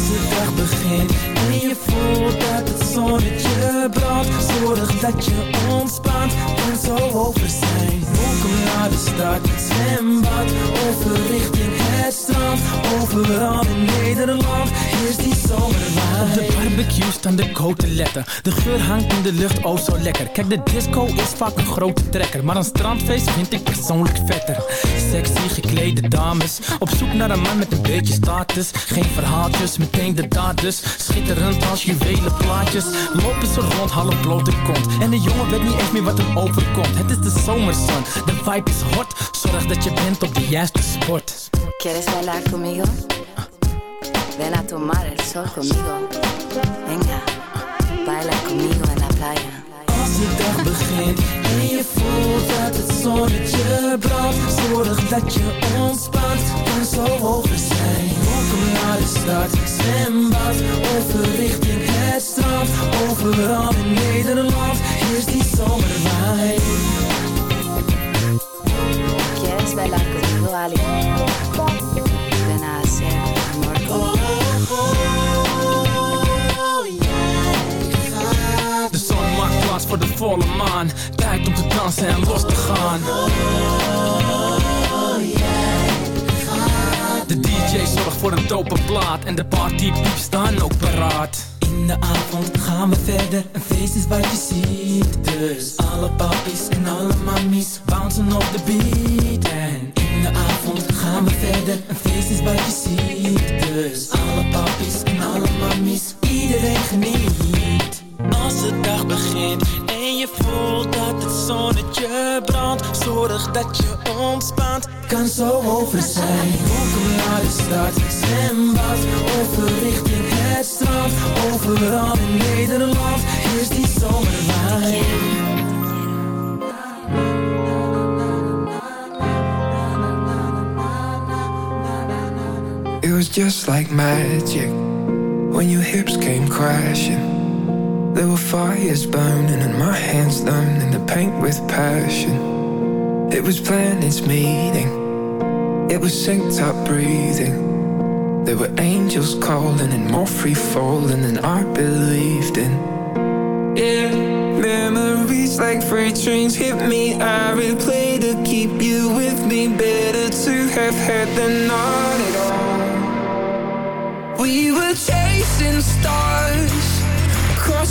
Als de dag begint. En je voelt dat het zonnetje brandt. Zorg dat je ontspant en zo over zijn. Welkom naar de stad, zwembad Over richting het strand. Overal in Nederland is die zomerwijn Op de barbecue staan de koteletten De geur hangt in de lucht, oh zo lekker. Kijk de disco is vaak een grote trekker. Maar een strandfeest vind ik persoonlijk vetter. Sexy geklede dames Op zoek naar een man met een beetje status. Geen verhaaltjes, meteen de daders Schitterend als juwelen plaatjes. Lopen ze rond, half blote kont. En de jongen weet niet eens meer wat hem overkomt. Het is de zomerzon, de vibe is hot. Zorg dat je bent op de juiste sport ¿Quieres bailar conmigo? Ven a tomar el sol conmigo. Venga, baila conmigo en la playa. Als de dag begint en je voelt dat het zonnetje brandt Zorg dat je ontspant, kan zo over zijn Naar de stad, zwembad Over richting het strand. Overal in Nederland is die zomerwijn. ¿Quieres bailar conmigo, Ali? Ven a hacer amor conmigo. De zon maakt plaats voor de volle maan. Tijd om te dansen en los te gaan De DJ zorgt voor een dope plaat En de partypieps staan ook paraat. In de avond gaan we verder, een feest is wat je ziet. Dus alle papies en alle mammies bouncen op de beat. En in de avond gaan we verder, een feest is wat je ziet. Dus alle papies en alle mammies, iedereen geniet Als de dag begint. En je voelt dat het zonnetje brandt. Zorg dat je ontspant, kan zo over zijn. Welkom naar de stad, zwembad, over richting het strand. Overal in Nederland. Is die zomerwijn. It was just like magic. When your hips came crashing. There were fires burning and my hands learning to paint with passion. It was planets meeting, it was synced up breathing. There were angels calling and more free falling than I believed in. Yeah, memories like freight trains hit me. I replay to keep you with me. Better to have had than not at all. We were chasing stars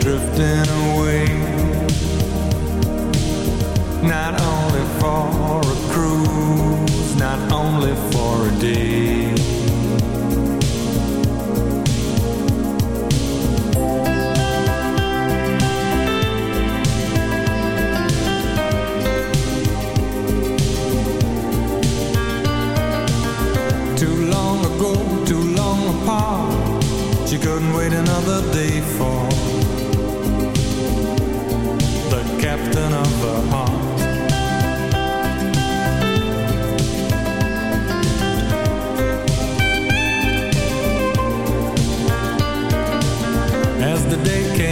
Drifting away. Not only for for a day. Too long ago, too long apart. She couldn't wait another day for the captain of her heart.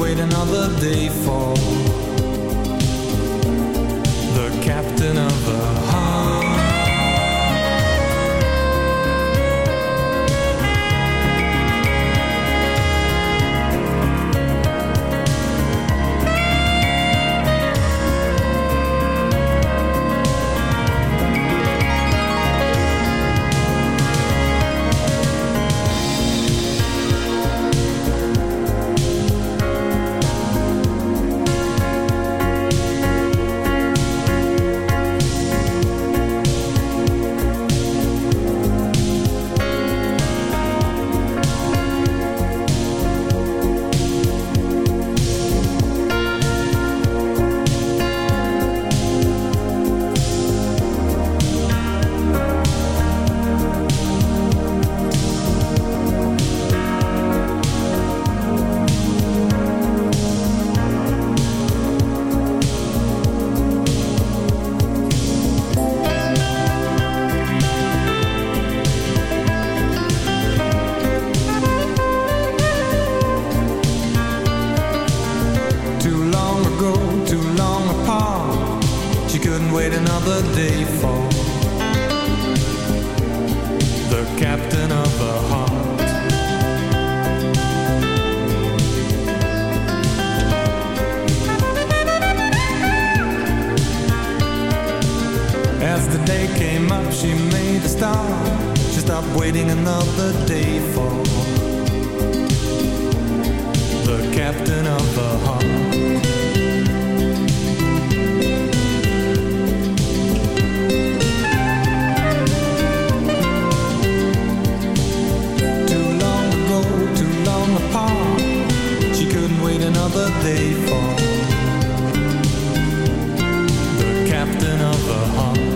Wait another day for the captain of her the heart.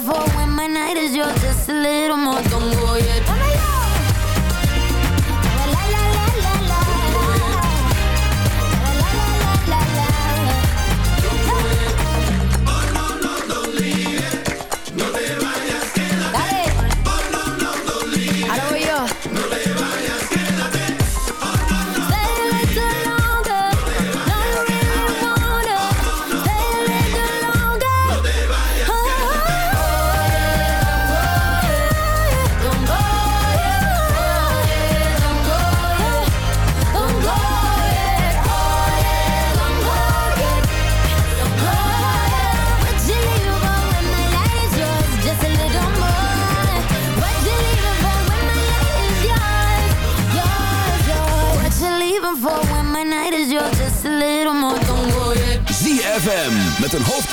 for when my night is yours just a little more. Don't go.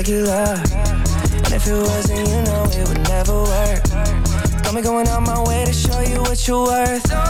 regular. And if it wasn't, you know it would never work. Got me going out my way to show you what you're worth.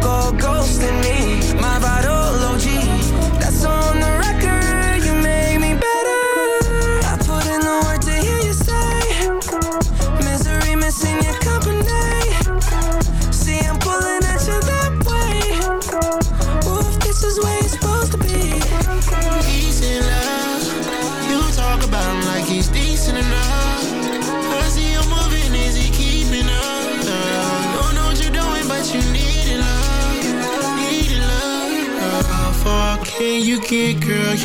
Go ghosting me.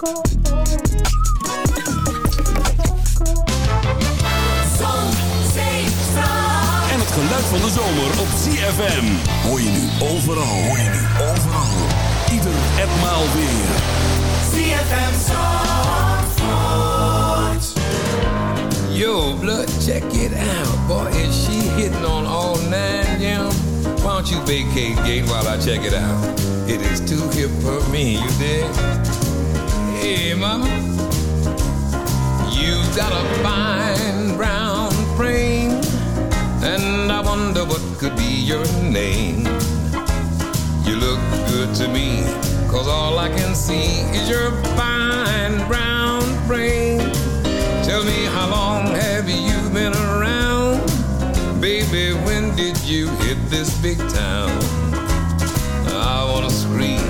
En het geluid van de zomer op ZFM. Hoor je nu overal. Hoor je nu overal. Ieder en maal weer. ZFM Zandvoort. Yo, blood, check it out. Boy, is she hitting on all nine, yeah? Why don't you vacate gate while I check it out? It is too hip for me, you dig? Hey, mama. You got a fine brown frame, and I wonder what could be your name. You look good to me, cause all I can see is your fine brown frame. Tell me how long have you been around? Baby, when did you hit this big town? I wanna scream,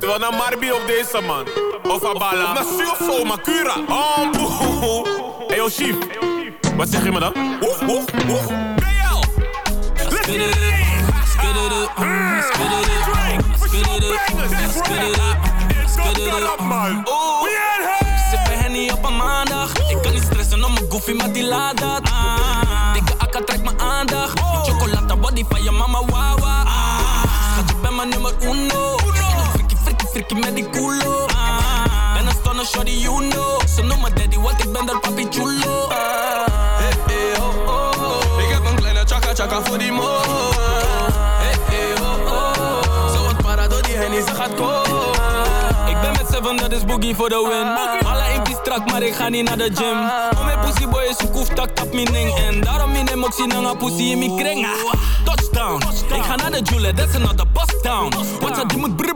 Moeten we naar Marbi op deze man? Of Abala. Of zo, Makura. Oh, boe. Hey, yo, chief. Wat zeg je me dan? Oeh, oeh, oeh. BL. Let's get it in. Spit it up, mm, spit it up, spit it up, spit it up, spit it up, man. Oeh, sippen henny op een maandag. Ik kan niet stressen om mijn goofy, maar die laat dat. Ah, dikke akka trekt mijn aandacht. Chocolata body van je mama, wawa. Ah, schat, je bent mijn nummer uno. Frikkie met die culo. Ah, ben een stunner, shorty, you know. Ze noemen daddy, want ik ben der papi chulo. Ah, Hey, hey, oh, oh, oh. Ik heb een kleine chaka chaka voor die mo. Hey, hey, oh, oh. Zo wat para door die hennie, ze gaat komen. Ik ben met seven, dat is boogie voor de win. Alle inkt is strak, maar ik ga niet naar de gym. Om mijn pussy boy is een koef, tak tap mijn ding. En daarom in hem ook zien een pussy in mijn kring. Ah, Touchdown, ik ga naar de Jule, that's another bust down. Wat je die moet brr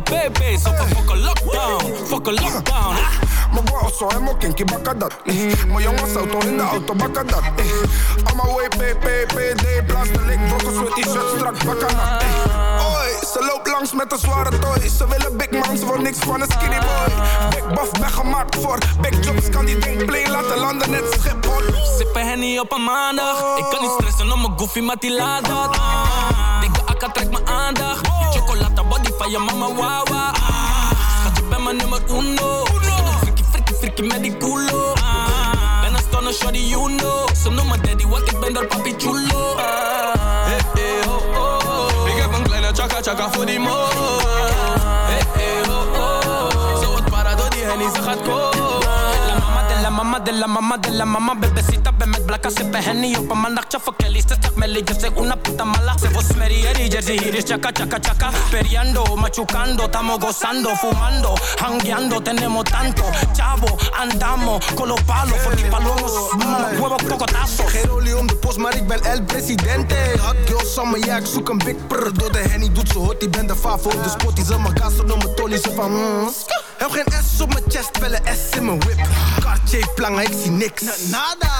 brr brr Moskou. Op een BB's, op een fucking lockdown. Lockdown. ah. Mijn bro zo helemaal kinky bakken dat. eh. Mijn jongens auto in de auto bakken dat. eh. Allemaal way PPPD plaats de lik brokken met die shirt strak bakken dat. eh. Oi, ze loopt langs met een zware toy. Ze willen big man, ze wil niks van een skinny boy. Big buff ben gemaakt voor big jobs, kan die ding play laten landen net Schiphol. Sippen henny op een maandag. Ik kan niet stressen om mijn goofy, maar die laat dat. Dikke akka trekt mijn aandacht. Van je mama, wawa. Ah, schat, je bent mijn nummer uno. Frikkie, frikkie, frikkie met die culo. Ah, ben een stunner, shorty, you know. Ze noemen daddy, want ik ben der papi chulo. Ah, Hey, hey, oh, oh, oh. Ik heb een kleine chaka chaka voor die mo. Hey, hey, oh, oh. Zo wat para door die hennie, ze gaat komen. Mama de la mama de la mama Bebecita, ben met blakka, sippen henny op een maandagje voor Kelly Ze zegt yo una puta mala Se vos merieri, jersey hier is chaka chaka chaka Periando, machucando, tamo gozando Fumando, hangueando, tenemos tanto Chavo, andamos, con los palos die palomos, mm, huevo cocotazos Geen om de post, maar ik ben el presidente. Hot girl summer, ja, ik zoek een big prr. Door de henny doet ze hot, die ben de favo. De spot die ze mijn gas op mijn tolly, ze van. Heb geen S op mijn chest, wel een S in mijn whip. Cartier plangen, ik zie niks. Nada.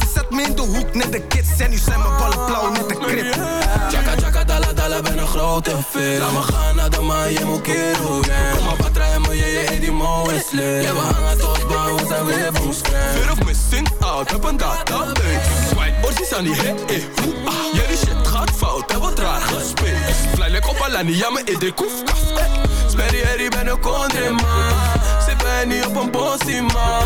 Ze zet me in de hoek, net de kids. En nu zijn mijn ballen blauw, net de krip. Chaka chaka dala dala ben een grote fit Laat me gaan naar de Miami Kero gang Kom maar patra en me je je die mo is lit Ja we hangen tot bang, we zijn weer van scratch Fear of missing out, heb een database Swipe orsies aan die hit, eh, hoe, ah Jullie shit gaat fout, heb wat raar gespeeld Fly like op Alani, ja me in de koefkaf Sperry Harry ben een country man ben niet op een bossie man.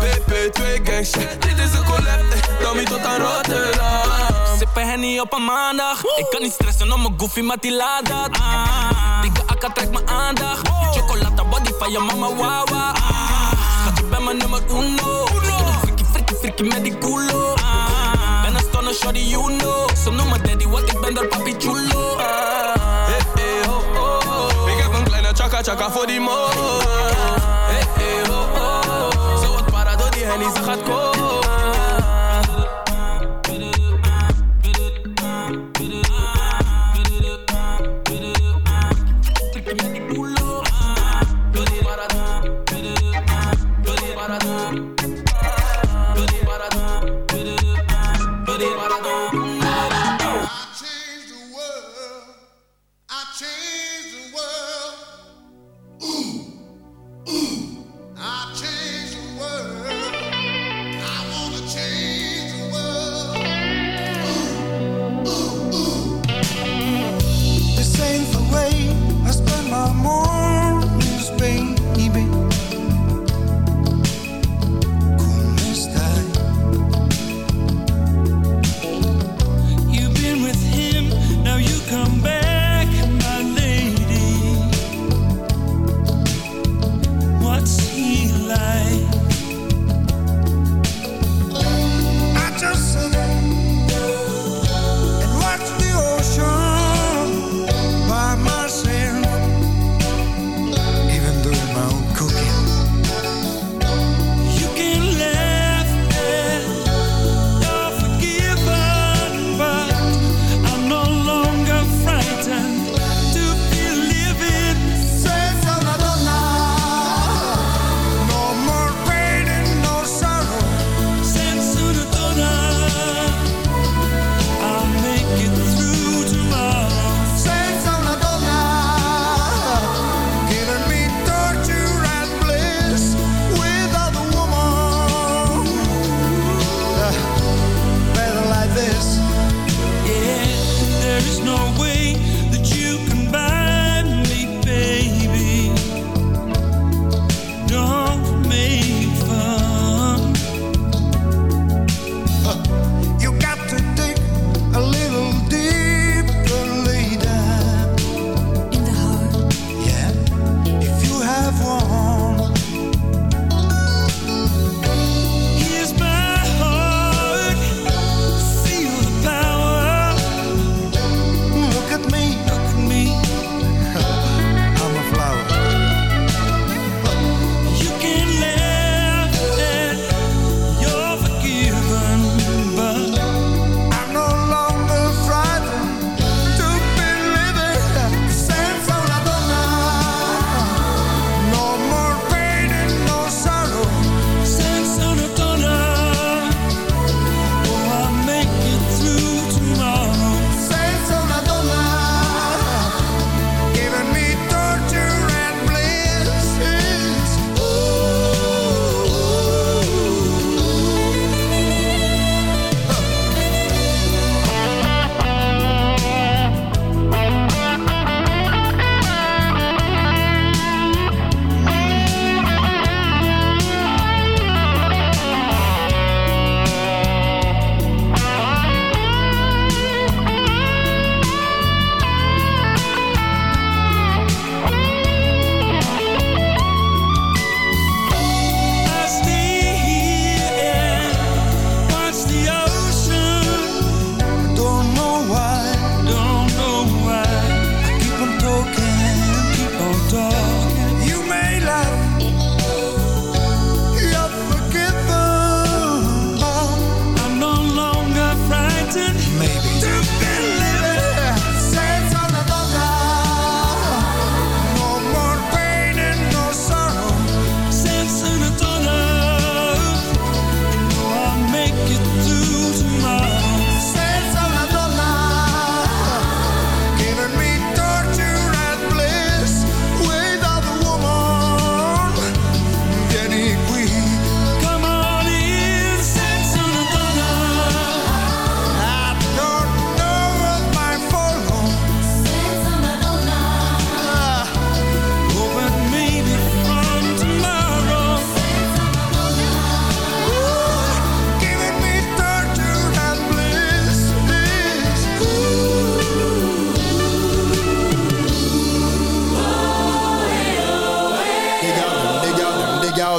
PP2 gang shit, dit is een collab eh, Tommy tot aan Rotterdam. Sippen henny op een maandag. Ik kan niet stressen om mijn goofy, maar die laat dat. Ah, Dikke akka trekt mijn aandacht. Chocolata body van je mama, wawa ah, Schat, je bent mijn nummer uno. Frikkie, frikkie, frikkie met die culo. Ah, Ben een stunner, shorty, you know. Ze noemen daddy, want ik ben der papi chulo. Ah, oh, oh, oh. Chaka chaka voor die mo. אני זוכרת כל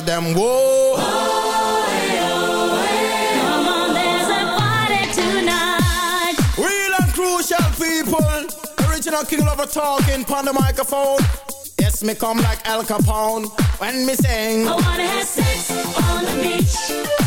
them whoa. Oh, oh, oh. Come on, there's a party tonight. Real and crucial people. Original King Lover talking on the microphone. Yes, me come like Al Capone when me sing. I wanna have sex on the beach.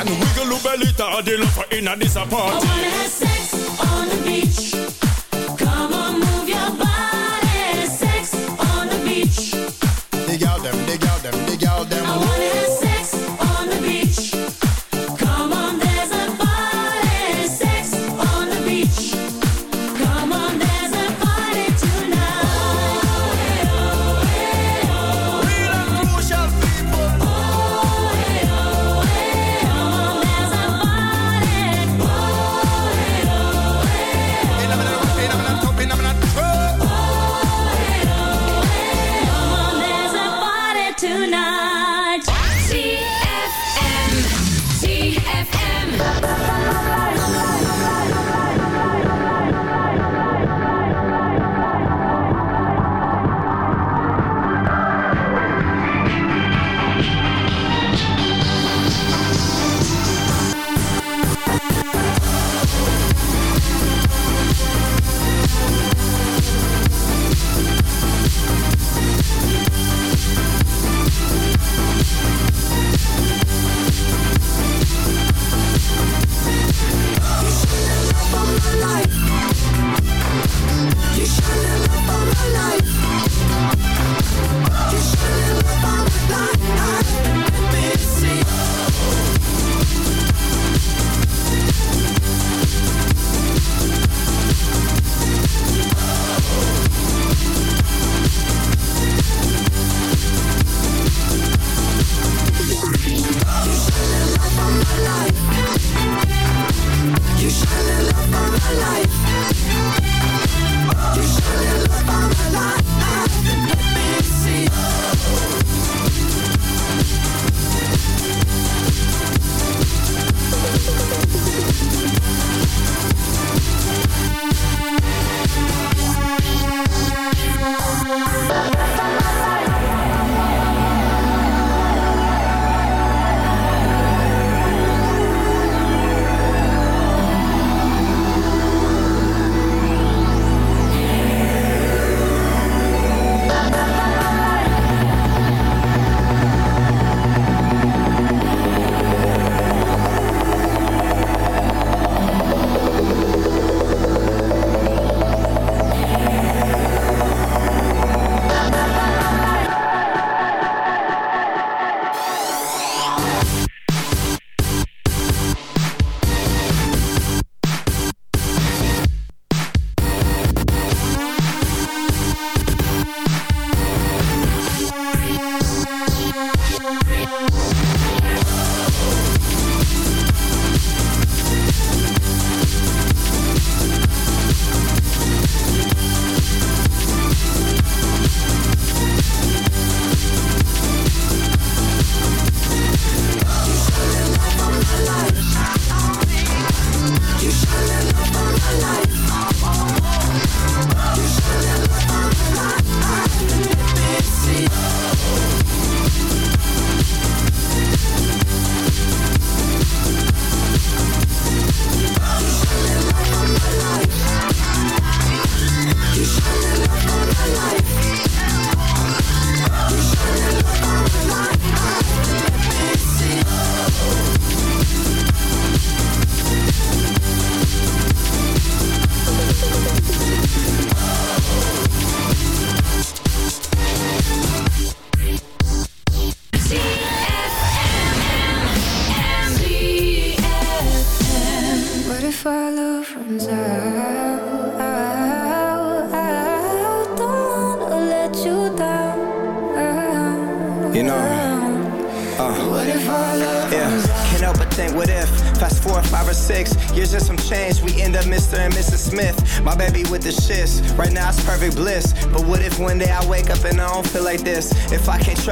and wiggle your belly to the in a disappoint. I sex on the beach.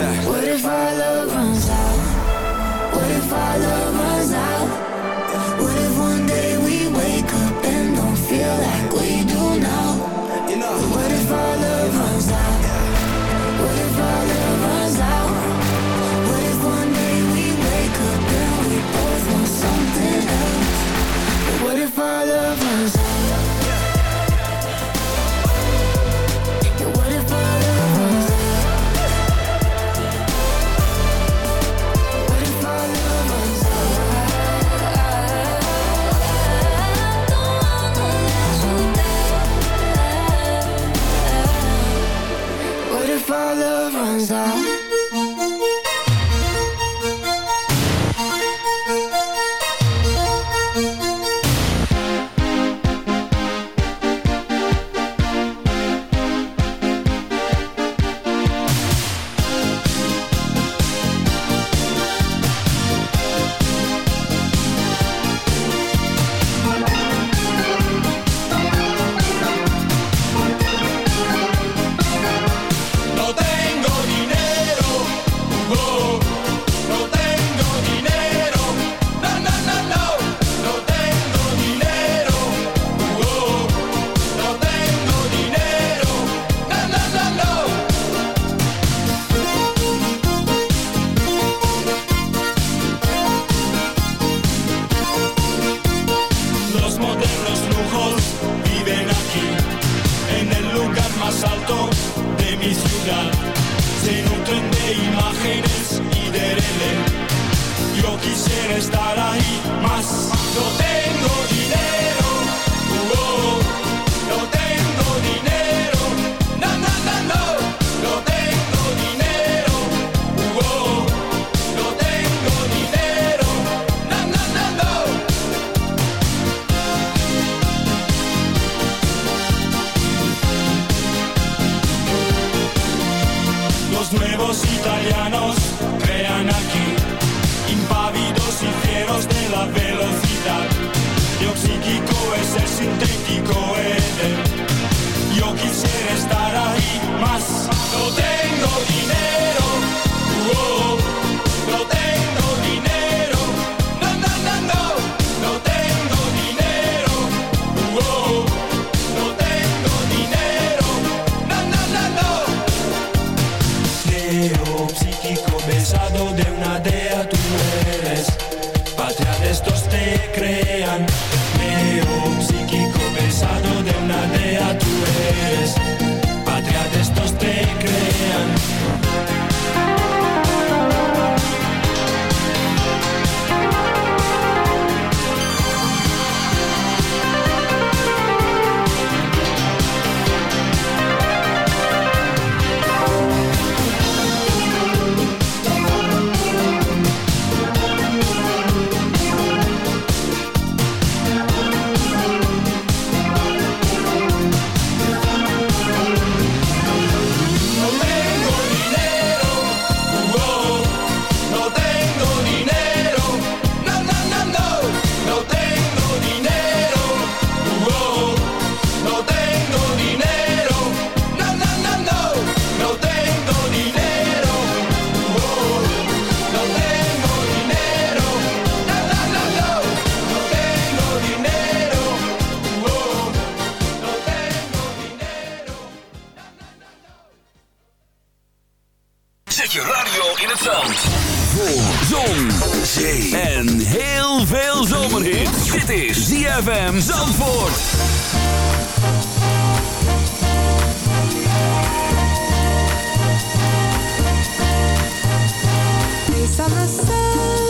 that? Los italianos crean aquí, impávidos y fieros de la velocidad. Lo psíquico es el sintético Eden. Yo quisiera estar ahí más. No tengo dinero, oh, no tengo crean Dit is ZFM Zandvoort. On the